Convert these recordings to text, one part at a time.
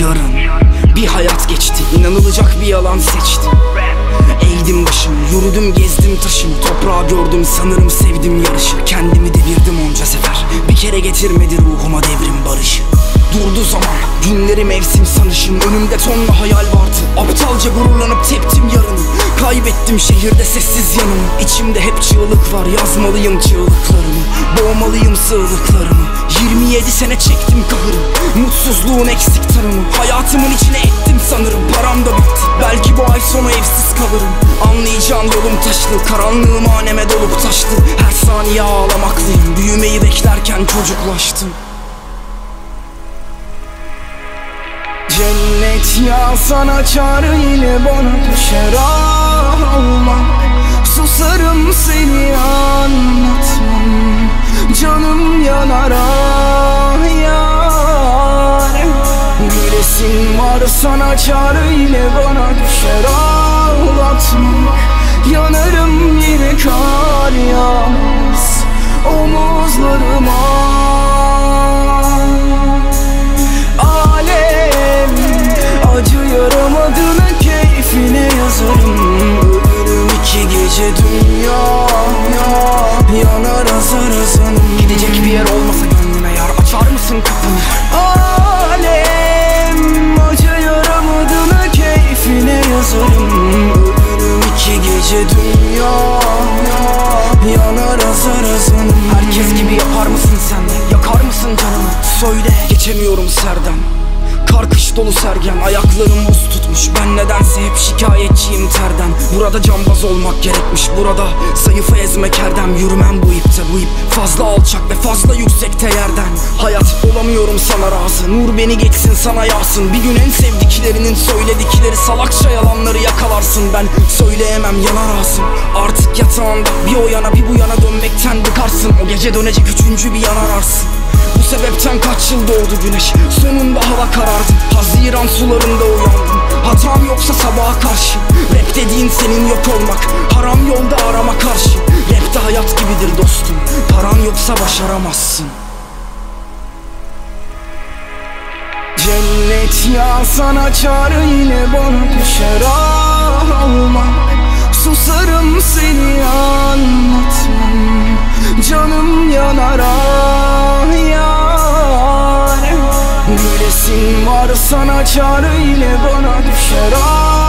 yarın Bir hayat geçti inanılacak bir yalan seçtim. Eğdim başımı yürüdüm gezdim taşım Toprağı gördüm sanırım sevdim yarışı. Kendimi devirdim onca sefer. Bir kere getirmedi ruhuma devrim barışı. Durdu zaman günleri mevsim sanışım. Önümde tonla hayal vardı. Aptalca gururlanıp teptim yarını Kaybettim şehirde sessiz yanımı. İçimde hep çığlık var yazmalıyım çığlıklarımı. Boğmalıyım sığlıklarımı 27 sene çektim kahırı Mutsuzluğun eksik tanımı Hayatımın içine ettim sanırım. Param da bitti. Belki bu ay sonu evsiz kalırım. Anlayacağın yolum taşlı Karanlığım haneme dolup taştı. Her saniye ağlamaklıyım. Büyümeyi beklerken çocuklaştım Cennet yağsan açar yine bana düşer. Ağlamak Susarım seni anlatmam. Canım yanar ah yar. Gülesin var sana çare ile bana düşer. Ağlatmak Yanarım yine kar yaramadığına keyfine yazarım. Ölürüm iki gece dünya Yanar azar azanım. Gidecek bir yer olmasa gönlüme yar. Açar mısın kapını? Alem acı yaramadığına keyfine yazarım. Ölürüm iki gece dünya Yanar azar azanım. Herkes gibi yapar mısın sen de? Yakar mısın canımı? Söyle Geçemiyorum serden Kar kış dolu sergen Ayaklarım buz tutmuş. Ben nedense hep şikayetçiyim terden. Burada cambaz olmak gerekmiş. Burada zayıfı ezmek erdem. Yürümem bu ipte bu ip Fazla alçak ve fazla yüksekte yerden. Hayat olamıyorum sana razı. Nur beni geçsin sana yağsın Bir gün en sevdiklerinin söyledikleri Salakça yalanları yakalarsın. Ben söyleyemem yanar ağzım Artık yatağında bir o yana bir bu yana dönmekten bıkarsın O gece dönecek üçüncü bir yanar arsın. bu sebepten kaç yıl doğdu güneş? Sonunda hava karardı. Haziran sularında uyandım. Hatam yoksa sabaha karşı. Rap dediğin senin yok olmak. Haram yolda arama karşı. Rapte hayat gibidir dostum. Paran yoksa başaramazsın. Cennet yağsan açar yine bana düşer ağlamak Susarım seni anlatmam Var sana çare ile bana düşer. Ağlatmak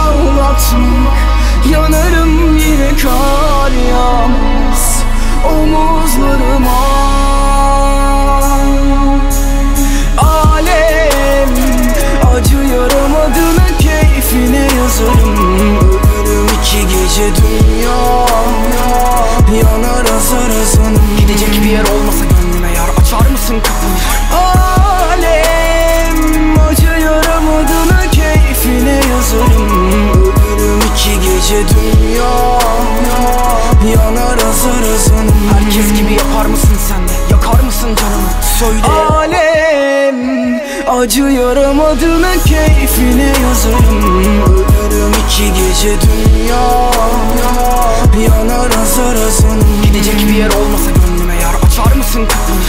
gece dünya Yanar azar azanım Herkes gibi yapar mısın sen de? Yakar mısın canımı? Söyle Alem acı yaramadığına keyfine yazarım Ölürüm iki gece dünya Yanar azar azanım Gidecek bir yer olmasa gönlüme yar Açar mısın kapını?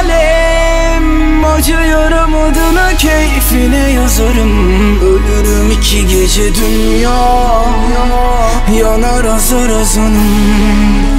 Alem acı yaramadığına keyfine yazarım gece dünya Yanar azar azanım